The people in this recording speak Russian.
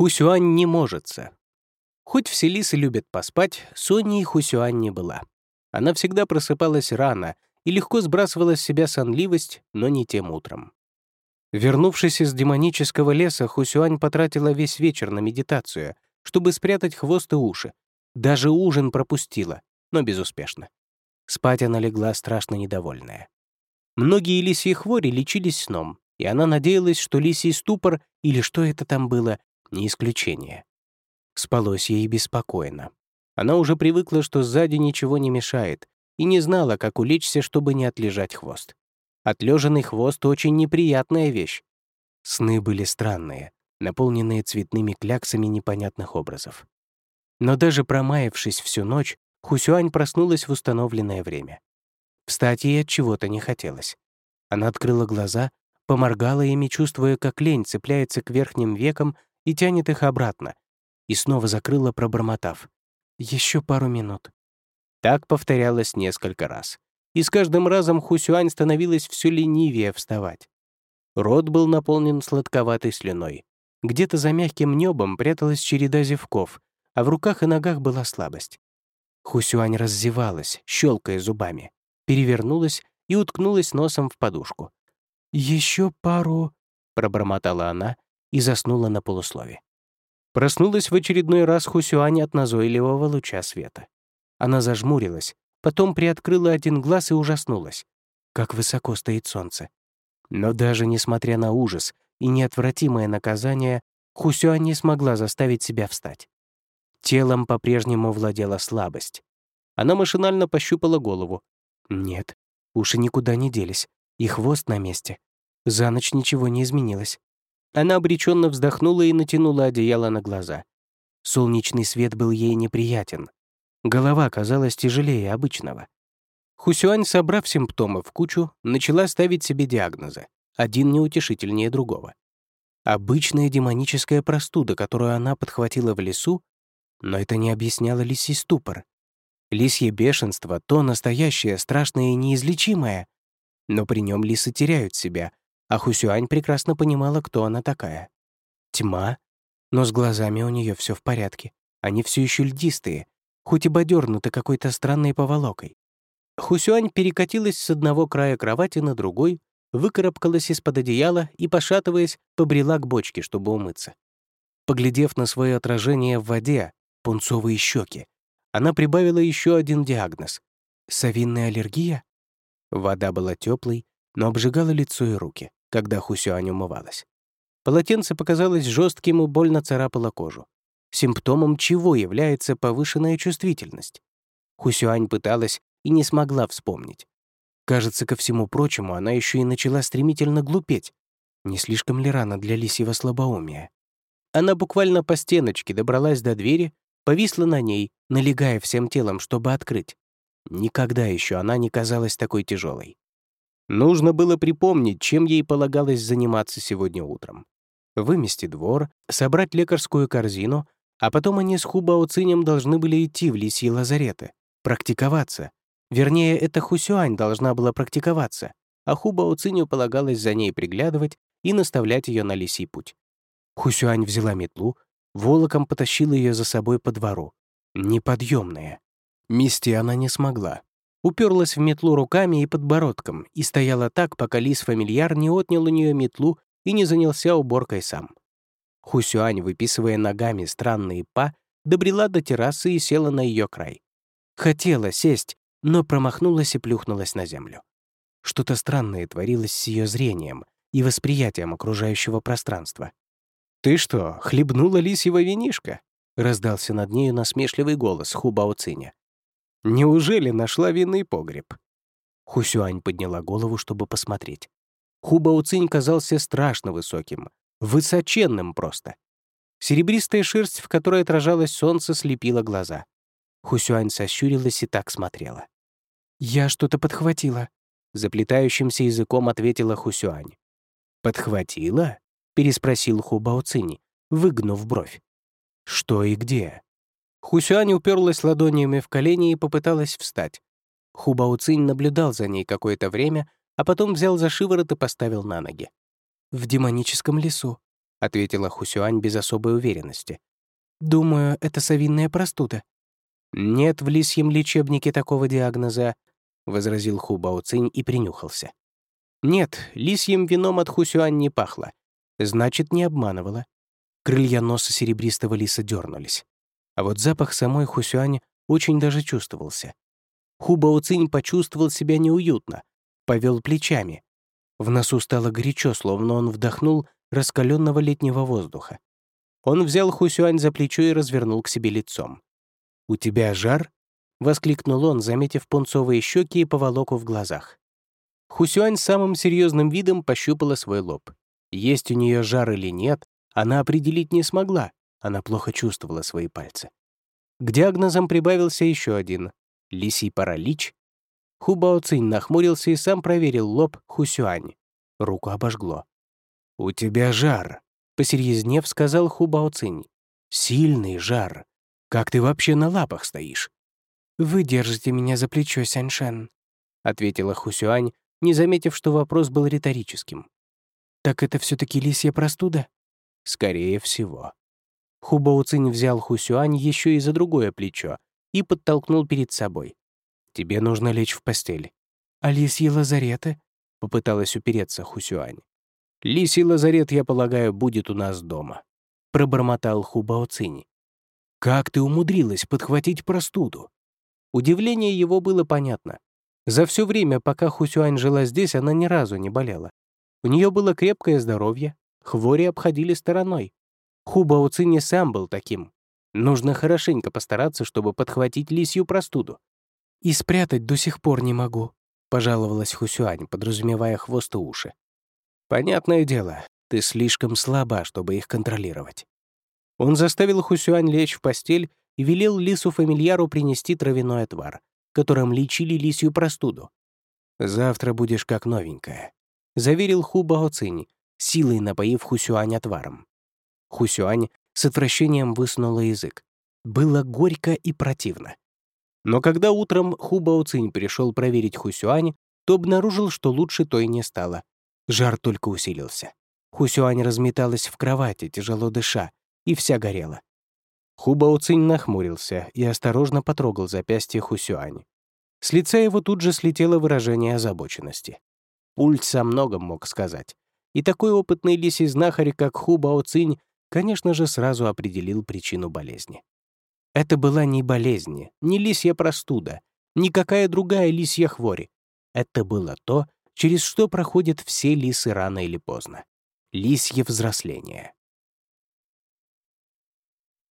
Хусюань не можется. Хоть все лисы любят поспать, Соней Хусюань не была. Она всегда просыпалась рано и легко сбрасывала с себя сонливость, но не тем утром. Вернувшись из демонического леса, Хусюань потратила весь вечер на медитацию, чтобы спрятать хвост и уши. Даже ужин пропустила, но безуспешно. Спать она легла страшно недовольная. Многие лисьи хвори лечились сном, и она надеялась, что лисий ступор или что это там было, не исключение. Спалось ей беспокойно. Она уже привыкла, что сзади ничего не мешает, и не знала, как улечься, чтобы не отлежать хвост. Отлеженный хвост — очень неприятная вещь. Сны были странные, наполненные цветными кляксами непонятных образов. Но даже промаявшись всю ночь, Хусюань проснулась в установленное время. Встать ей от чего-то не хотелось. Она открыла глаза, поморгала ими, чувствуя, как лень цепляется к верхним векам и тянет их обратно, и снова закрыла, пробормотав. Еще пару минут». Так повторялось несколько раз. И с каждым разом Хусюань становилась все ленивее вставать. Рот был наполнен сладковатой слюной. Где-то за мягким небом пряталась череда зевков, а в руках и ногах была слабость. Хусюань раззевалась, щелкая зубами, перевернулась и уткнулась носом в подушку. Еще пару...» — пробормотала она и заснула на полуслове. Проснулась в очередной раз Хусюань от назойливого луча света. Она зажмурилась, потом приоткрыла один глаз и ужаснулась. Как высоко стоит солнце. Но даже несмотря на ужас и неотвратимое наказание, Хусюань не смогла заставить себя встать. Телом по-прежнему владела слабость. Она машинально пощупала голову. Нет, уши никуда не делись, и хвост на месте. За ночь ничего не изменилось. Она обреченно вздохнула и натянула одеяло на глаза. Солнечный свет был ей неприятен. Голова казалась тяжелее обычного. Хусюань, собрав симптомы в кучу, начала ставить себе диагнозы, один неутешительнее другого. Обычная демоническая простуда, которую она подхватила в лесу, но это не объясняло лисий ступор. Лисье бешенство — то настоящее, страшное и неизлечимое. Но при нем лисы теряют себя, а Хусюань прекрасно понимала, кто она такая. Тьма, но с глазами у нее все в порядке. Они все еще льдистые, хоть и бодернуты какой-то странной поволокой. Хусюань перекатилась с одного края кровати на другой, выкарабкалась из-под одеяла и, пошатываясь, побрела к бочке, чтобы умыться. Поглядев на свое отражение в воде, пунцовые щеки, она прибавила еще один диагноз — совинная аллергия. Вода была теплой, но обжигала лицо и руки когда Хусюань умывалась. Полотенце показалось жестким и больно царапало кожу. Симптомом чего является повышенная чувствительность? Хусюань пыталась и не смогла вспомнить. Кажется, ко всему прочему, она еще и начала стремительно глупеть. Не слишком ли рано для лисьего слабоумия? Она буквально по стеночке добралась до двери, повисла на ней, налегая всем телом, чтобы открыть. Никогда еще она не казалась такой тяжелой. Нужно было припомнить, чем ей полагалось заниматься сегодня утром. Вымести двор, собрать лекарскую корзину, а потом они с Хубао Цинем должны были идти в лисьи лазареты, практиковаться. Вернее, это Хусюань должна была практиковаться, а Хубао Циню полагалось за ней приглядывать и наставлять ее на лисий путь. Хусюань взяла метлу, волоком потащила ее за собой по двору. Неподъемная. Мести она не смогла уперлась в метлу руками и подбородком и стояла так, пока лис-фамильяр не отнял у нее метлу и не занялся уборкой сам. Хусюань, выписывая ногами странные па, добрела до террасы и села на ее край. Хотела сесть, но промахнулась и плюхнулась на землю. Что-то странное творилось с ее зрением и восприятием окружающего пространства. «Ты что, хлебнула лисьего винишка?» — раздался над нею насмешливый голос Хубао Циня. Неужели нашла винный погреб? Хусюань подняла голову, чтобы посмотреть. Хубао Цинь казался страшно высоким, высоченным просто. Серебристая шерсть, в которой отражалось солнце, слепила глаза. Хусюань сощурилась и так смотрела. «Я что-то подхватила», — заплетающимся языком ответила Хусюань. «Подхватила?» — переспросил Хубао Цинь, выгнув бровь. «Что и где?» Хусюань уперлась ладонями в колени и попыталась встать. Хубао Цинь наблюдал за ней какое-то время, а потом взял за шиворот и поставил на ноги. «В демоническом лесу», — ответила Хусюань без особой уверенности. «Думаю, это совинная простуда». «Нет в лисьем лечебнике такого диагноза», — возразил Ху Баоцинь и принюхался. «Нет, лисьим вином от Хусюань не пахло. Значит, не обманывала». Крылья носа серебристого лиса дернулись. А вот запах самой Хусюань очень даже чувствовался. Ху Баоцинь почувствовал себя неуютно, повел плечами. В носу стало горячо, словно он вдохнул раскаленного летнего воздуха. Он взял Хусюань за плечо и развернул к себе лицом. «У тебя жар?» — воскликнул он, заметив пунцовые щеки и поволоку в глазах. Хусюань самым серьезным видом пощупала свой лоб. Есть у нее жар или нет, она определить не смогла, она плохо чувствовала свои пальцы. К диагнозам прибавился еще один — лисий паралич. Хубао Цинь нахмурился и сам проверил лоб Хусюань. Руку обожгло. «У тебя жар», — посерьезнев сказал Хубао Цинь. «Сильный жар. Как ты вообще на лапах стоишь?» «Вы держите меня за плечо, Сяньшен», — ответила Хусюань, не заметив, что вопрос был риторическим. «Так это все таки лисья простуда?» «Скорее всего». Хубао Цинь взял Хусюань еще и за другое плечо и подтолкнул перед собой. «Тебе нужно лечь в постель». «А лисьи лазареты?» — попыталась упереться Хусюань. «Лисий лазарет, я полагаю, будет у нас дома», — пробормотал Хубао Цинь. «Как ты умудрилась подхватить простуду?» Удивление его было понятно. За все время, пока Хусюань жила здесь, она ни разу не болела. У нее было крепкое здоровье, хвори обходили стороной. Хубао Цинь сам был таким. Нужно хорошенько постараться, чтобы подхватить лисью простуду. «И спрятать до сих пор не могу», — пожаловалась Хусюань, подразумевая хвост и уши. Понятное дело, ты слишком слаба, чтобы их контролировать. Он заставил Хусюань лечь в постель и велел лису-фамильяру принести травяной отвар, которым лечили лисью простуду. «Завтра будешь как новенькая», — заверил Ху Баоцинь, силой напоив Хусюань отваром. Хусюань с отвращением высунула язык. Было горько и противно. Но когда утром Ху Баоцинь пришел проверить Хусюань, то обнаружил, что лучше той не стало. Жар только усилился. Хусюань разметалась в кровати, тяжело дыша, и вся горела. Хубао Цинь нахмурился и осторожно потрогал запястье Хусюань. С лица его тут же слетело выражение озабоченности. Пульс о многом мог сказать. И такой опытный лисий знахарь, как Хубао Цинь, конечно же, сразу определил причину болезни. Это была не болезнь, не лисья простуда, никакая другая лисья хвори. Это было то, через что проходят все лисы рано или поздно. Лисье взросление.